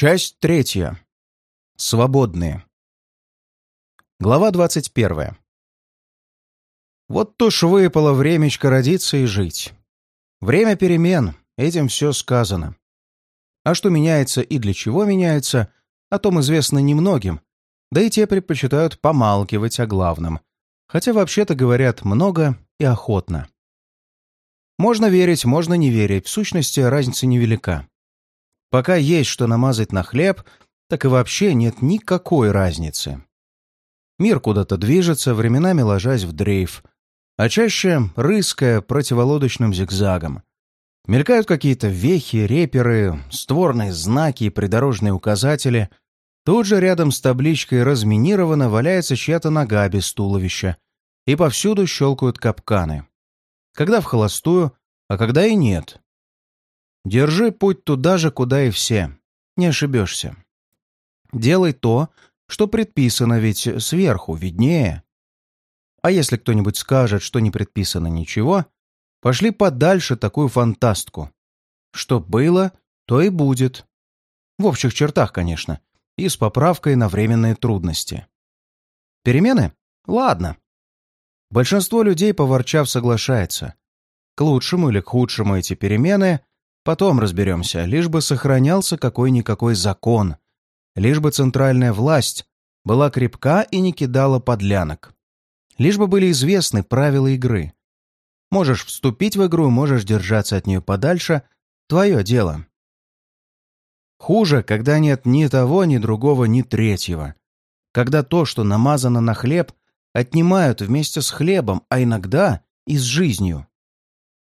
Часть третья. Свободные. Глава двадцать первая. Вот уж выпало времечко родиться и жить. Время перемен, этим все сказано. А что меняется и для чего меняется, о том известно немногим, да и те предпочитают помалкивать о главном, хотя вообще-то говорят много и охотно. Можно верить, можно не верить, в сущности разница невелика. Пока есть что намазать на хлеб, так и вообще нет никакой разницы. Мир куда-то движется, временами ложась в дрейф, а чаще рыская противолодочным зигзагом. Мелькают какие-то вехи, реперы, створные знаки и придорожные указатели. Тут же рядом с табличкой «Разминировано» валяется чья-то нога без туловища, и повсюду щелкают капканы. Когда в холостую, а когда и нет. Держи путь туда же, куда и все. Не ошибешься. Делай то, что предписано, ведь сверху виднее. А если кто-нибудь скажет, что не предписано ничего, пошли подальше такую фантастку. Что было, то и будет. В общих чертах, конечно, и с поправкой на временные трудности. Перемены? Ладно. Большинство людей, поворчав, соглашается. К лучшему или к худшему эти перемены Потом разберемся, лишь бы сохранялся какой-никакой закон, лишь бы центральная власть была крепка и не кидала подлянок, лишь бы были известны правила игры. Можешь вступить в игру, можешь держаться от нее подальше, твое дело. Хуже, когда нет ни того, ни другого, ни третьего. Когда то, что намазано на хлеб, отнимают вместе с хлебом, а иногда и с жизнью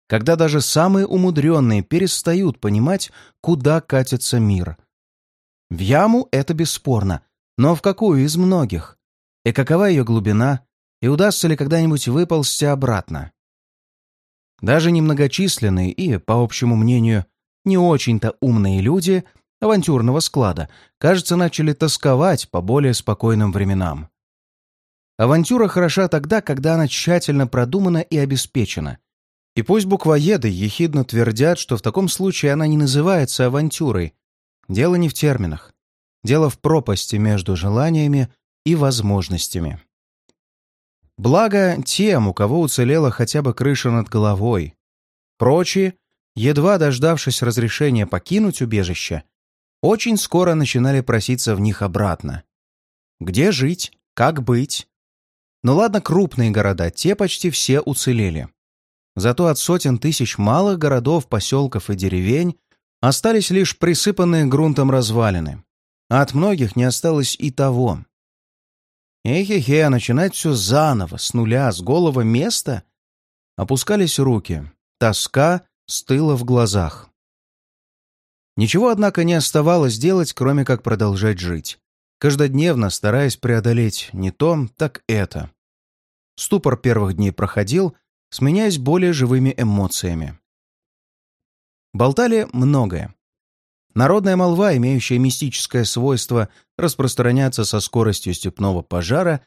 когда даже самые умудренные перестают понимать, куда катится мир. В яму это бесспорно, но в какую из многих? И какова ее глубина? И удастся ли когда-нибудь выползти обратно? Даже немногочисленные и, по общему мнению, не очень-то умные люди авантюрного склада, кажется, начали тосковать по более спокойным временам. Авантюра хороша тогда, когда она тщательно продумана и обеспечена, и пусть буквоеды ехидно твердят, что в таком случае она не называется авантюрой. Дело не в терминах. Дело в пропасти между желаниями и возможностями. Благо тем, у кого уцелела хотя бы крыша над головой. Прочие, едва дождавшись разрешения покинуть убежище, очень скоро начинали проситься в них обратно. Где жить? Как быть? Ну ладно, крупные города, те почти все уцелели. Зато от сотен тысяч малых городов, поселков и деревень остались лишь присыпанные грунтом развалины, а от многих не осталось и того. Эхе-хе, начинать все заново, с нуля, с голого места? Опускались руки, тоска стыла в глазах. Ничего, однако, не оставалось делать, кроме как продолжать жить, каждодневно стараясь преодолеть не то, так это. Ступор первых дней проходил, сменяясь более живыми эмоциями. Болтали многое. Народная молва, имеющая мистическое свойство распространяться со скоростью степного пожара,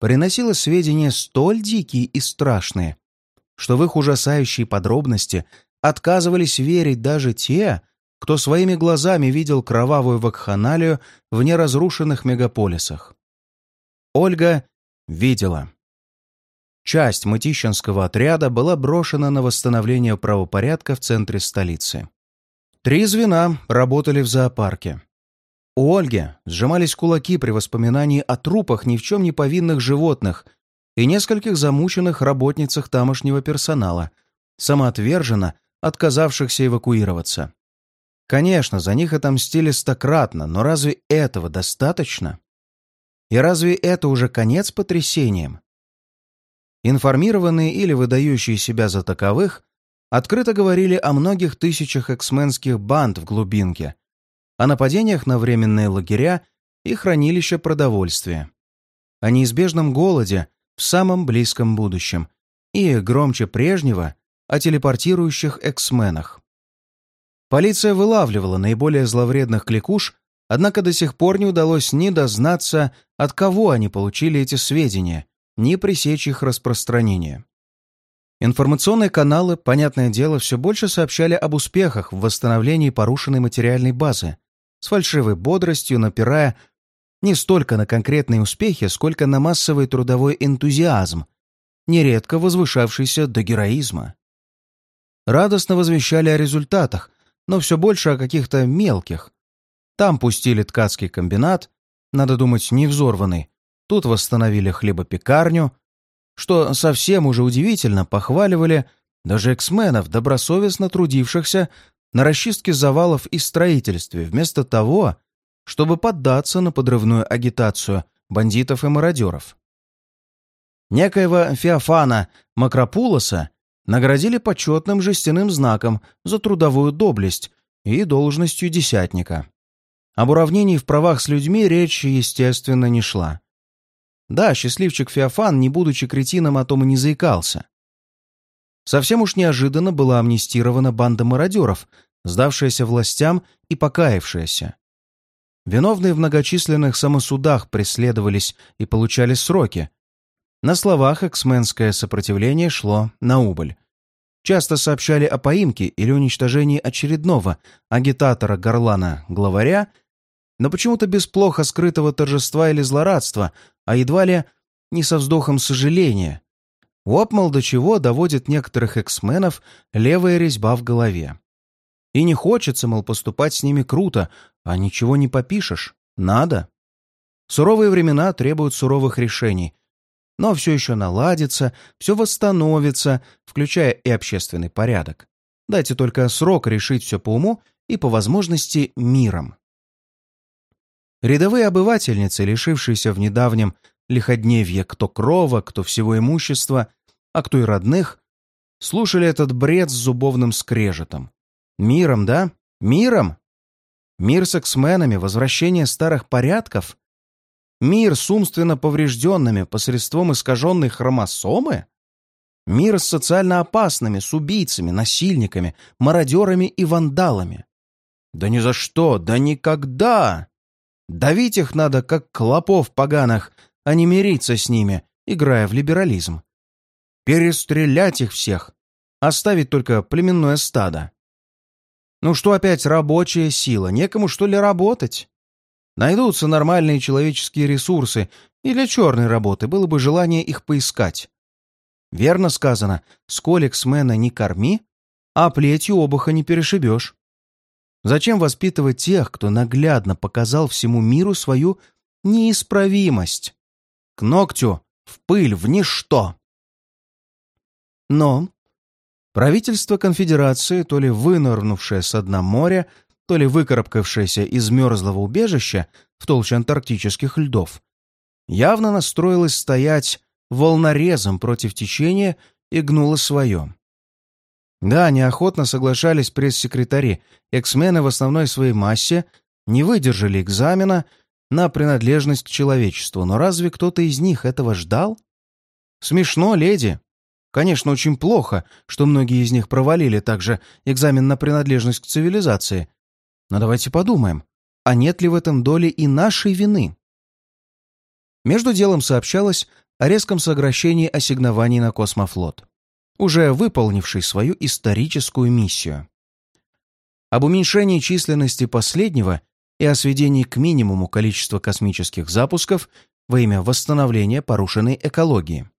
приносила сведения столь дикие и страшные, что в их ужасающие подробности отказывались верить даже те, кто своими глазами видел кровавую вакханалию в неразрушенных мегаполисах. Ольга видела. Часть мытищинского отряда была брошена на восстановление правопорядка в центре столицы. Три звена работали в зоопарке. У Ольги сжимались кулаки при воспоминании о трупах ни в чем не повинных животных и нескольких замученных работницах тамошнего персонала, самоотверженно отказавшихся эвакуироваться. Конечно, за них отомстили стократно, но разве этого достаточно? И разве это уже конец потрясениям? Информированные или выдающие себя за таковых открыто говорили о многих тысячах эксменских банд в глубинке, о нападениях на временные лагеря и хранилища продовольствия, о неизбежном голоде в самом близком будущем и, громче прежнего, о телепортирующих эксменах. Полиция вылавливала наиболее зловредных кликуш, однако до сих пор не удалось ни дознаться, от кого они получили эти сведения – ни пресечь их распространение. Информационные каналы, понятное дело, все больше сообщали об успехах в восстановлении порушенной материальной базы, с фальшивой бодростью напирая не столько на конкретные успехи, сколько на массовый трудовой энтузиазм, нередко возвышавшийся до героизма. Радостно возвещали о результатах, но все больше о каких-то мелких. Там пустили ткацкий комбинат, надо думать, не взорванный. Тут восстановили хлебопекарню, что совсем уже удивительно похваливали даже эксменов, добросовестно трудившихся на расчистке завалов и строительстве, вместо того, чтобы поддаться на подрывную агитацию бандитов и мародеров. Некоего Феофана Макропулоса наградили почетным жестяным знаком за трудовую доблесть и должностью десятника. Об уравнении в правах с людьми речь, естественно, не шла. Да, счастливчик Феофан, не будучи кретином, о том и не заикался. Совсем уж неожиданно была амнистирована банда мародеров, сдавшаяся властям и покаявшаяся. Виновные в многочисленных самосудах преследовались и получали сроки. На словах эксменское сопротивление шло на убыль. Часто сообщали о поимке или уничтожении очередного агитатора-горлана-главаря, но почему-то без плохо скрытого торжества или злорадства, а едва ли не со вздохом сожаления. Опмал до чего доводит некоторых эксменов левая резьба в голове. И не хочется, мол, поступать с ними круто, а ничего не попишешь. Надо. Суровые времена требуют суровых решений. Но все еще наладится, все восстановится, включая и общественный порядок. Дайте только срок решить все по уму и, по возможности, миром. Рядовые обывательницы, лишившиеся в недавнем лиходневье кто крова, кто всего имущества, а кто и родных, слушали этот бред с зубовным скрежетом. Миром, да? Миром? Мир с эксменами, возвращение старых порядков? Мир с умственно поврежденными посредством искаженной хромосомы? Мир с социально опасными, с убийцами, насильниками, мародерами и вандалами? Да ни за что, да никогда! Давить их надо, как клопов поганых, а не мириться с ними, играя в либерализм. Перестрелять их всех, оставить только племенное стадо. Ну что опять рабочая сила? Некому что ли работать? Найдутся нормальные человеческие ресурсы, и для черной работы было бы желание их поискать. Верно сказано, сколь эксмена не корми, а плетью обуха не перешибешь. Зачем воспитывать тех, кто наглядно показал всему миру свою неисправимость? К ногтю, в пыль, в ничто. Но Правительство конфедерации, то ли вынырнувшее с дна моря, то ли выкарабкавшееся из мерзлого убежища в толще антарктических льдов, явно настроилось стоять волнорезом против течения и гнуло свое. Да, неохотно соглашались пресс-секретари, эксмены в основной своей массе не выдержали экзамена на принадлежность к человечеству, но разве кто-то из них этого ждал? Смешно, леди. Конечно, очень плохо, что многие из них провалили также экзамен на принадлежность к цивилизации. Но давайте подумаем, а нет ли в этом доли и нашей вины? Между делом сообщалось о резком сокращении ассигнований на космофлот, уже выполнивший свою историческую миссию. Об уменьшении численности последнего и о сведении к минимуму количества космических запусков во имя восстановления порушенной экологии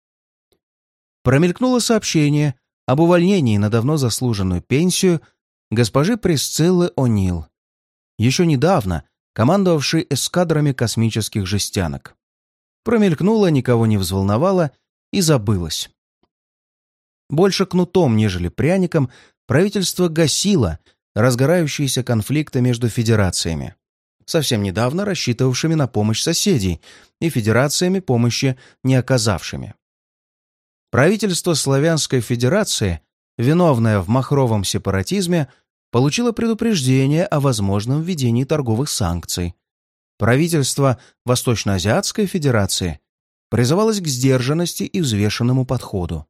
промелькнуло сообщение об увольнении на давно заслуженную пенсию госпожи Присциллы О'Нил, еще недавно командовавшей эскадрами космических жестянок. Промелькнуло, никого не взволновало и забылось. Больше кнутом, нежели пряником, правительство гасило разгорающиеся конфликты между федерациями, совсем недавно рассчитывавшими на помощь соседей и федерациями помощи не оказавшими. Правительство Славянской Федерации, виновное в махровом сепаратизме, получило предупреждение о возможном введении торговых санкций. Правительство Восточноазиатской Федерации призывалось к сдержанности и взвешенному подходу.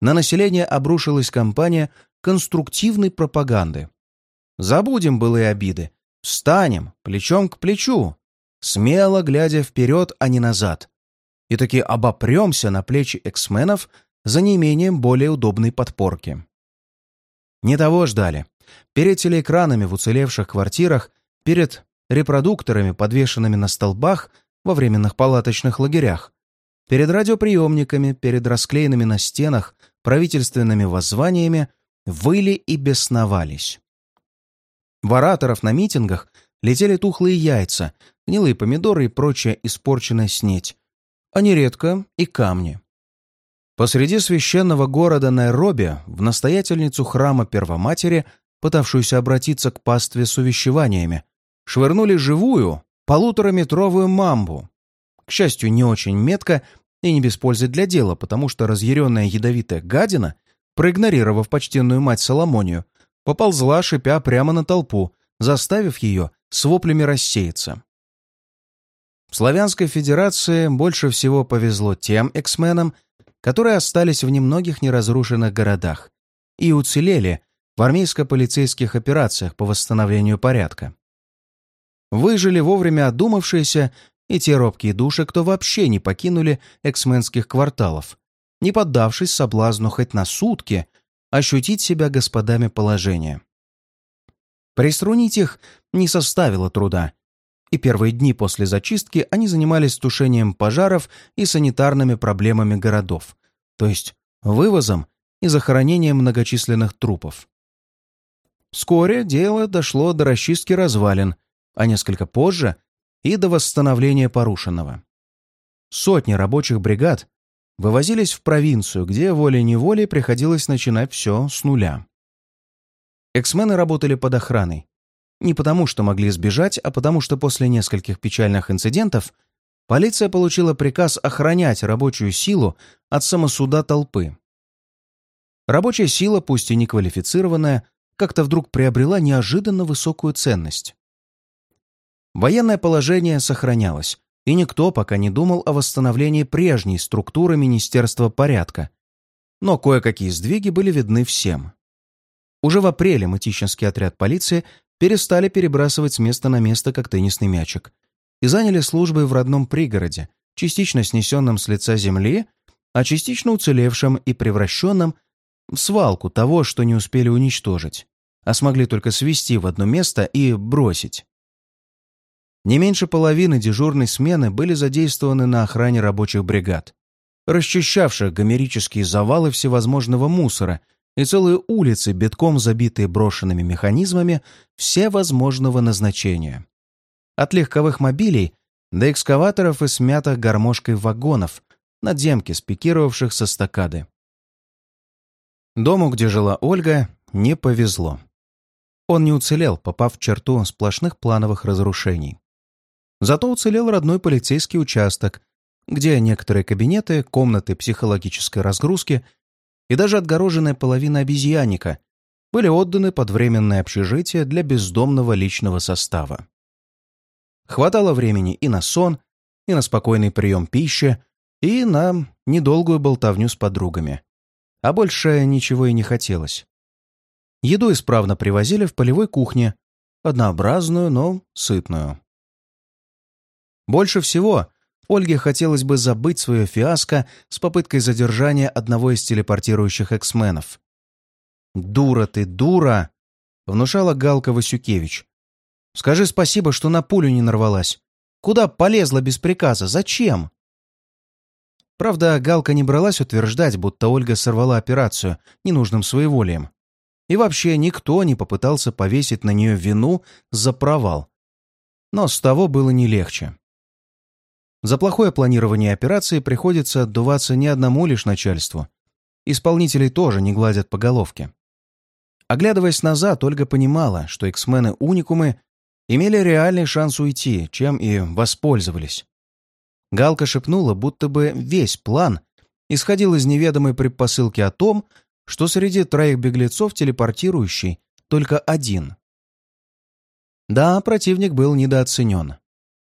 На население обрушилась кампания конструктивной пропаганды. Забудем былые обиды, встанем плечом к плечу, смело глядя вперед, а не назад, и таки обопремся на плечи эксменов за неимением более удобной подпорки. Не того ждали. Перед телеэкранами в уцелевших квартирах перед репродукторами, подвешенными на столбах во временных палаточных лагерях, перед радиоприемниками, перед расклеенными на стенах правительственными воззваниями выли и бесновались. В ораторов на митингах летели тухлые яйца, гнилые помидоры и прочая испорченная снеть, а нередко и камни. Посреди священного города Найроби в настоятельницу храма Первоматери, пытавшуюся обратиться к пастве с увещеваниями, швырнули живую полутораметровую мамбу. К счастью, не очень метко и не без пользы для дела, потому что разъяренная ядовитая гадина, проигнорировав почтенную мать Соломонию, поползла, шипя прямо на толпу, заставив ее с воплями рассеяться. В Славянской Федерации больше всего повезло тем эксменам, которые остались в немногих неразрушенных городах и уцелели в армейско-полицейских операциях по восстановлению порядка. Выжили вовремя одумавшиеся и те робкие души, кто вообще не покинули эксменских кварталов, не поддавшись соблазну хоть на сутки ощутить себя господами положения. Приструнить их не составило труда, и первые дни после зачистки они занимались тушением пожаров и санитарными проблемами городов, то есть вывозом и захоронением многочисленных трупов. Вскоре дело дошло до расчистки развалин, а несколько позже и до восстановления порушенного. Сотни рабочих бригад вывозились в провинцию, где волей-неволей приходилось начинать все с нуля. Эксмены работали под охраной, не потому, что могли сбежать, а потому, что после нескольких печальных инцидентов полиция получила приказ охранять рабочую силу от самосуда толпы. Рабочая сила, пусть и не квалифицированная, как-то вдруг приобрела неожиданно высокую ценность. Военное положение сохранялось, и никто пока не думал о восстановлении прежней структуры Министерства порядка. Но кое-какие сдвиги были видны всем. Уже в апреле Мытищинский отряд полиции перестали перебрасывать с места на место, как теннисный мячик, и заняли службы в родном пригороде, частично снесенном с лица земли, а частично уцелевшем и превращенном в свалку того, что не успели уничтожить, а смогли только свести в одно место и бросить. Не меньше половины дежурной смены были задействованы на охране рабочих бригад, расчищавших гомерические завалы всевозможного мусора и целые улицы, битком забитые брошенными механизмами всевозможного назначения. От легковых мобилей до экскаваторов и смятых гармошкой вагонов, надземки, спикировавших со стакады. Дому, где жила Ольга, не повезло. Он не уцелел, попав в черту сплошных плановых разрушений. Зато уцелел родной полицейский участок, где некоторые кабинеты, комнаты психологической разгрузки и даже отгороженная половина обезьянника были отданы под временное общежитие для бездомного личного состава. Хватало времени и на сон, и на спокойный прием пищи, и на недолгую болтовню с подругами. А больше ничего и не хотелось. Еду исправно привозили в полевой кухне, однообразную, но сытную. Больше всего Ольге хотелось бы забыть свое фиаско с попыткой задержания одного из телепортирующих эксменов. «Дура ты, дура!» — внушала Галка Васюкевич. «Скажи спасибо, что на пулю не нарвалась. Куда полезла без приказа? Зачем?» Правда, Галка не бралась утверждать, будто Ольга сорвала операцию ненужным своеволием. И вообще никто не попытался повесить на нее вину за провал. Но с того было не легче. За плохое планирование операции приходится отдуваться не одному лишь начальству. Исполнителей тоже не гладят по головке. Оглядываясь назад, Ольга понимала, что эксмены-уникумы имели реальный шанс уйти, чем и воспользовались. Галка шепнула, будто бы весь план исходил из неведомой предпосылки о том, что среди троих беглецов телепортирующий только один. Да, противник был недооценен.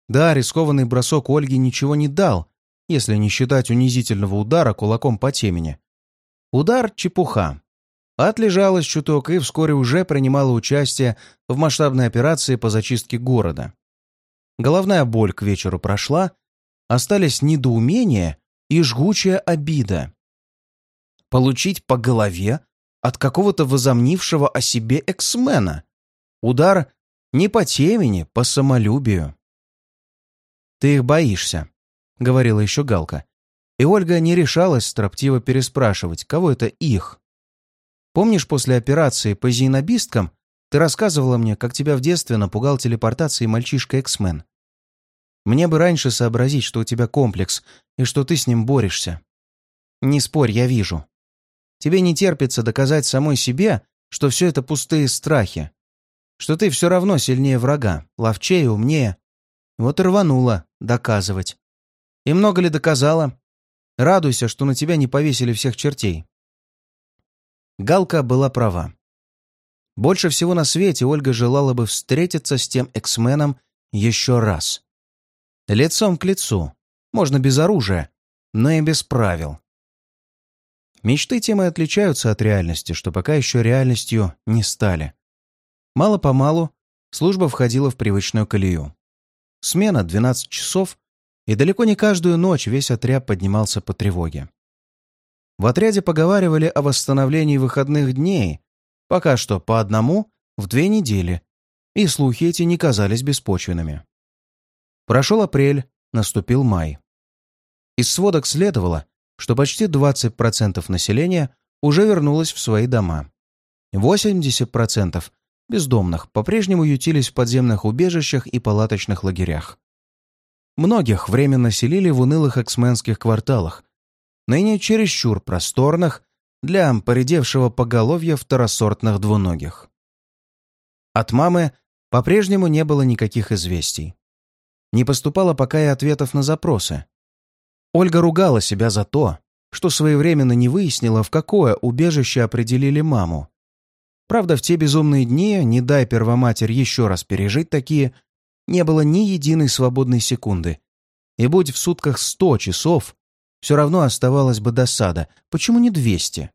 Да, рискованный бросок Ольги ничего не дал, если не считать унизительного удара кулаком по темени. Удар — чепуха. Отлежалась чуток и вскоре уже принимала участие в масштабной операции по зачистке города. Головная боль к вечеру прошла, остались недоумение и жгучая обида. Получить по голове от какого-то возомнившего о себе эксмена. Удар Не по темени, по самолюбию. «Ты их боишься», — говорила еще Галка. И Ольга не решалась строптиво переспрашивать, кого это их. «Помнишь, после операции по зинобисткам ты рассказывала мне, как тебя в детстве напугал телепортацией мальчишка-эксмен? Мне бы раньше сообразить, что у тебя комплекс и что ты с ним борешься. Не спорь, я вижу. Тебе не терпится доказать самой себе, что все это пустые страхи. Что ты все равно сильнее врага, ловчее, умнее. Вот рванула доказывать. И много ли доказала? Радуйся, что на тебя не повесили всех чертей. Галка была права. Больше всего на свете Ольга желала бы встретиться с тем эксменом еще раз. Лицом к лицу. Можно без оружия, но и без правил. Мечты тем и отличаются от реальности, что пока еще реальностью не стали. Мало-помалу служба входила в привычную колею. Смена 12 часов, и далеко не каждую ночь весь отряд поднимался по тревоге. В отряде поговаривали о восстановлении выходных дней, пока что по одному в две недели, и слухи эти не казались беспочвенными. Прошел апрель, наступил май. Из сводок следовало, что почти 20% населения уже вернулось в свои дома. 80% бездомных по-прежнему ютились в подземных убежищах и палаточных лагерях. Многих временно селили в унылых эксменских кварталах, ныне чересчур просторных для поредевшего поголовья второсортных двуногих. От мамы по-прежнему не было никаких известий. Не поступало пока и ответов на запросы. Ольга ругала себя за то, что своевременно не выяснила, в какое убежище определили маму. Правда, в те безумные дни, не дай первоматерь еще раз пережить такие, не было ни единой свободной секунды. И будь в сутках сто часов, все равно оставалась бы досада. Почему не двести?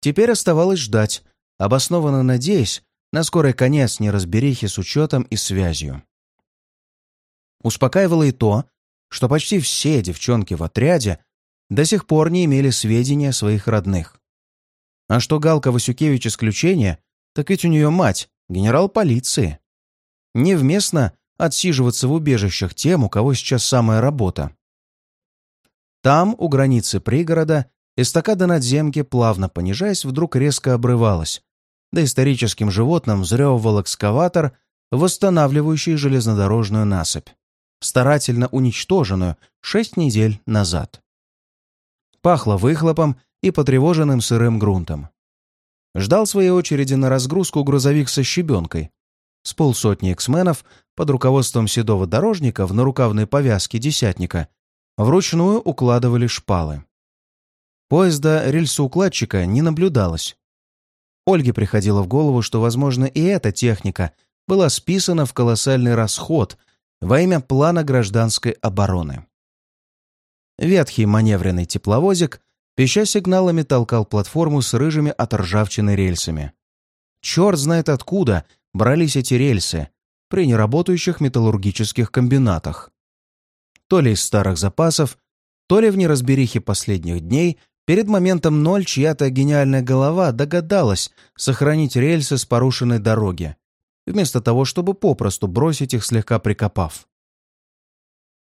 Теперь оставалось ждать, обоснованно надеясь на скорый конец неразберихи с учетом и связью. Успокаивало и то, что почти все девчонки в отряде до сих пор не имели сведения о своих родных. А что Галка Васюкевич исключение, так ведь у нее мать, генерал полиции. Невместно отсиживаться в убежищах тем, у кого сейчас самая работа. Там, у границы пригорода, эстакада надземки, плавно понижаясь, вдруг резко обрывалась. Да историческим животным взрёвывал экскаватор, восстанавливающий железнодорожную насыпь старательно уничтоженную шесть недель назад. Пахло выхлопом и потревоженным сырым грунтом. Ждал своей очереди на разгрузку грузовик со щебенкой. С полсотни эксменов под руководством седого дорожника в нарукавной повязке десятника вручную укладывали шпалы. Поезда рельсоукладчика не наблюдалось. Ольге приходило в голову, что, возможно, и эта техника была списана в колоссальный расход во имя плана гражданской обороны. Ветхий маневренный тепловозик, пища сигналами, толкал платформу с рыжими от ржавчины рельсами. Черт знает откуда брались эти рельсы при неработающих металлургических комбинатах. То ли из старых запасов, то ли в неразберихе последних дней перед моментом ноль чья-то гениальная голова догадалась сохранить рельсы с порушенной дороги вместо того, чтобы попросту бросить их, слегка прикопав.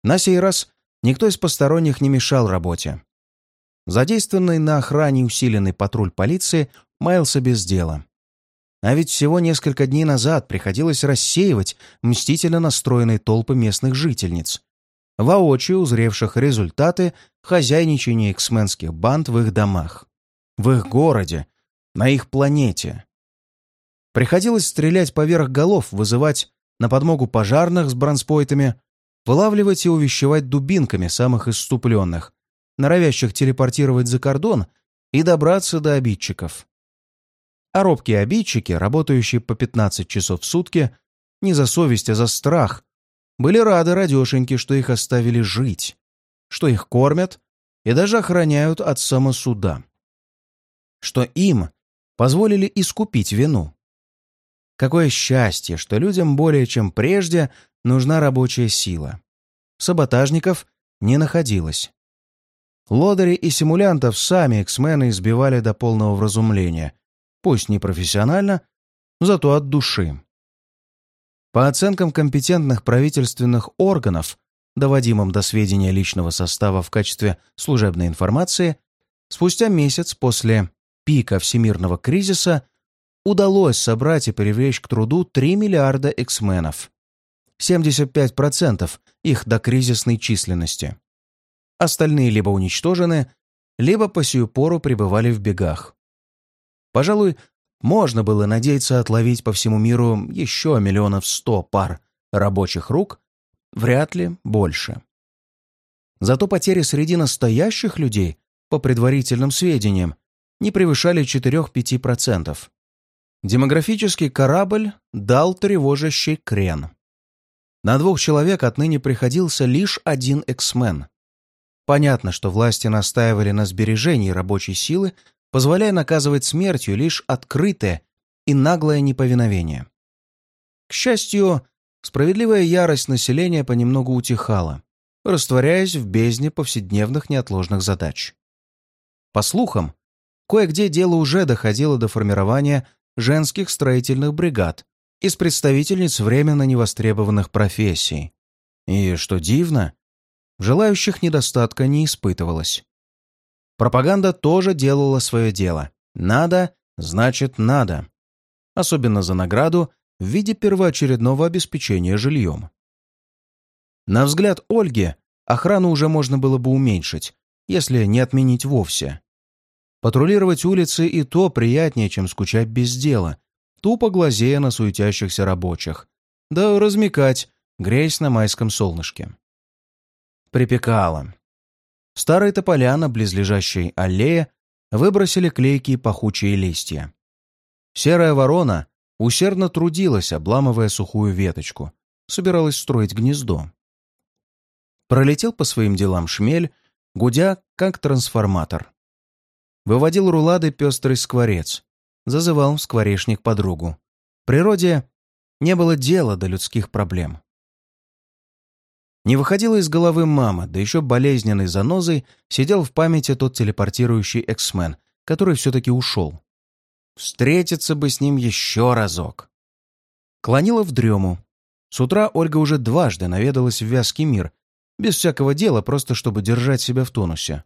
На сей раз никто из посторонних не мешал работе. Задействованный на охране усиленный патруль полиции маялся без дела. А ведь всего несколько дней назад приходилось рассеивать мстительно настроенные толпы местных жительниц, воочию узревших результаты хозяйничания эксменских банд в их домах, в их городе, на их планете. Приходилось стрелять поверх голов, вызывать на подмогу пожарных с бронспойтами, вылавливать и увещевать дубинками самых иступленных, норовящих телепортировать за кордон и добраться до обидчиков. А робкие обидчики, работающие по 15 часов в сутки, не за совесть, а за страх, были рады радешеньки, что их оставили жить, что их кормят и даже охраняют от самосуда, что им позволили искупить вину. Какое счастье, что людям более чем прежде нужна рабочая сила. Саботажников не находилось. Лодыри и симулянтов сами эксмены избивали до полного вразумления, пусть не профессионально, зато от души. По оценкам компетентных правительственных органов, доводимым до сведения личного состава в качестве служебной информации, спустя месяц после пика всемирного кризиса удалось собрать и привлечь к труду 3 миллиарда эксменов. 75% их докризисной численности. Остальные либо уничтожены, либо по сию пору пребывали в бегах. Пожалуй, можно было надеяться отловить по всему миру еще миллионов сто пар рабочих рук, вряд ли больше. Зато потери среди настоящих людей, по предварительным сведениям, не превышали 4-5%. Демографический корабль дал тревожащий крен. На двух человек отныне приходился лишь один эксмен. Понятно, что власти настаивали на сбережении рабочей силы, позволяя наказывать смертью лишь открытое и наглое неповиновение. К счастью, справедливая ярость населения понемногу утихала, растворяясь в бездне повседневных неотложных задач. По слухам, кое-где дело уже доходило до формирования женских строительных бригад из представительниц временно невостребованных профессий. И, что дивно, желающих недостатка не испытывалось. Пропаганда тоже делала свое дело. Надо, значит надо. Особенно за награду в виде первоочередного обеспечения жильем. На взгляд Ольги, охрану уже можно было бы уменьшить, если не отменить вовсе. Патрулировать улицы и то приятнее, чем скучать без дела, тупо глазея на суетящихся рабочих. Да размекать, грязь на майском солнышке. Припекало. Старые тополя на близлежащей аллее выбросили клейкие пахучие листья. Серая ворона усердно трудилась, обламывая сухую веточку, собиралась строить гнездо. Пролетел по своим делам шмель, гудя, как трансформатор. Выводил рулады пестрый скворец, зазывал скворечник подругу. Природе не было дела до людских проблем. Не выходила из головы мама, да еще болезненной занозой сидел в памяти тот телепортирующий эксмен, который все-таки ушел. Встретиться бы с ним еще разок. Клонила в дрему. С утра Ольга уже дважды наведалась в вязкий мир, без всякого дела, просто чтобы держать себя в тонусе.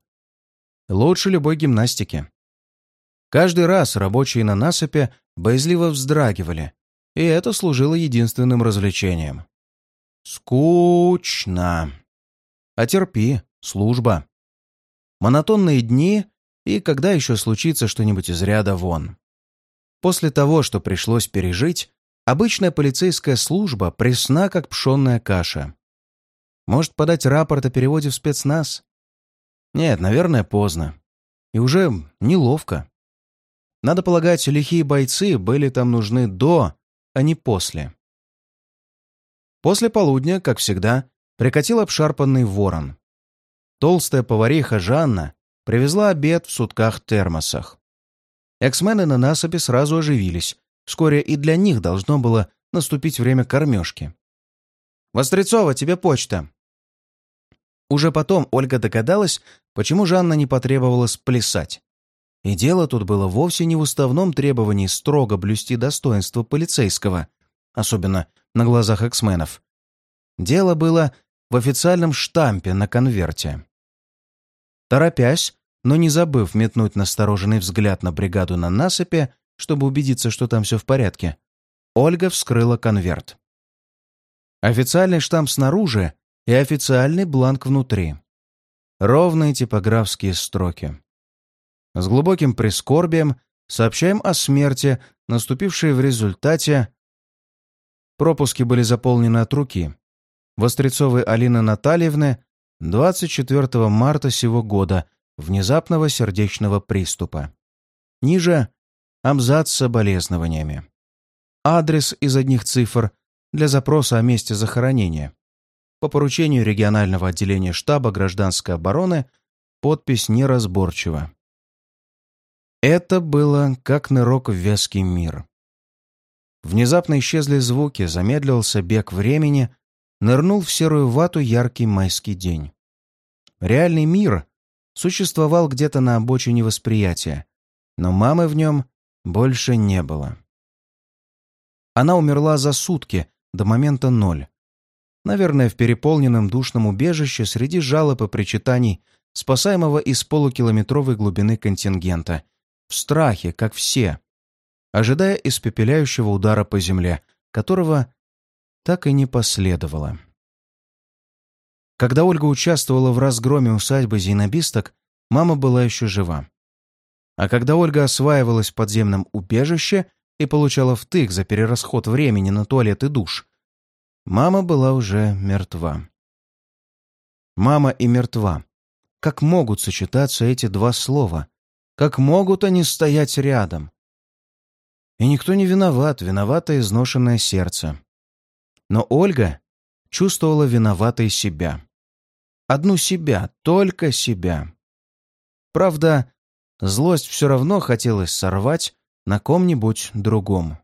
Лучше любой гимнастики. Каждый раз рабочие на насыпи боязливо вздрагивали, и это служило единственным развлечением. Скучно. А терпи, служба. Монотонные дни и когда еще случится что-нибудь из ряда вон. После того, что пришлось пережить, обычная полицейская служба пресна, как пшенная каша. Может подать рапорт о переводе в спецназ? Нет, наверное, поздно. И уже неловко. Надо полагать, лихие бойцы были там нужны до, а не после. После полудня, как всегда, прикатил обшарпанный ворон. Толстая повариха Жанна привезла обед в сутках-термосах. Эксмены на насыпи сразу оживились. Вскоре и для них должно было наступить время кормежки. «Вострецова, тебе почта!» Уже потом Ольга догадалась, почему Жанна не потребовала сплясать. И дело тут было вовсе не в уставном требовании строго блюсти достоинство полицейского, особенно на глазах эксменов. Дело было в официальном штампе на конверте. Торопясь, но не забыв метнуть настороженный взгляд на бригаду на насыпи, чтобы убедиться, что там все в порядке, Ольга вскрыла конверт. Официальный штамп снаружи и официальный бланк внутри. Ровные типографские строки. С глубоким прискорбием сообщаем о смерти, наступившей в результате... Пропуски были заполнены от руки. Вострецовой Алины Натальевны 24 марта сего года внезапного сердечного приступа. Ниже — абзац с соболезнованиями. Адрес из одних цифр для запроса о месте захоронения. По поручению регионального отделения штаба гражданской обороны подпись неразборчива. Это было как нырок в вязкий мир. Внезапно исчезли звуки, замедлился бег времени, нырнул в серую вату яркий майский день. Реальный мир существовал где-то на обочине восприятия, но мамы в нем больше не было. Она умерла за сутки до момента ноль. Наверное, в переполненном душном убежище среди жалоб и причитаний спасаемого из полукилометровой глубины контингента. В страхе, как все. Ожидая испепеляющего удара по земле, которого так и не последовало. Когда Ольга участвовала в разгроме усадьбы Зейнобисток, мама была еще жива. А когда Ольга осваивалась в подземном убежище и получала втык за перерасход времени на туалет и душ, мама была уже мертва. Мама и мертва. Как могут сочетаться эти два слова? Как могут они стоять рядом? И никто не виноват, виновато изношенное сердце. Но Ольга чувствовала виноватой себя. Одну себя, только себя. Правда, злость все равно хотелось сорвать на ком-нибудь другом.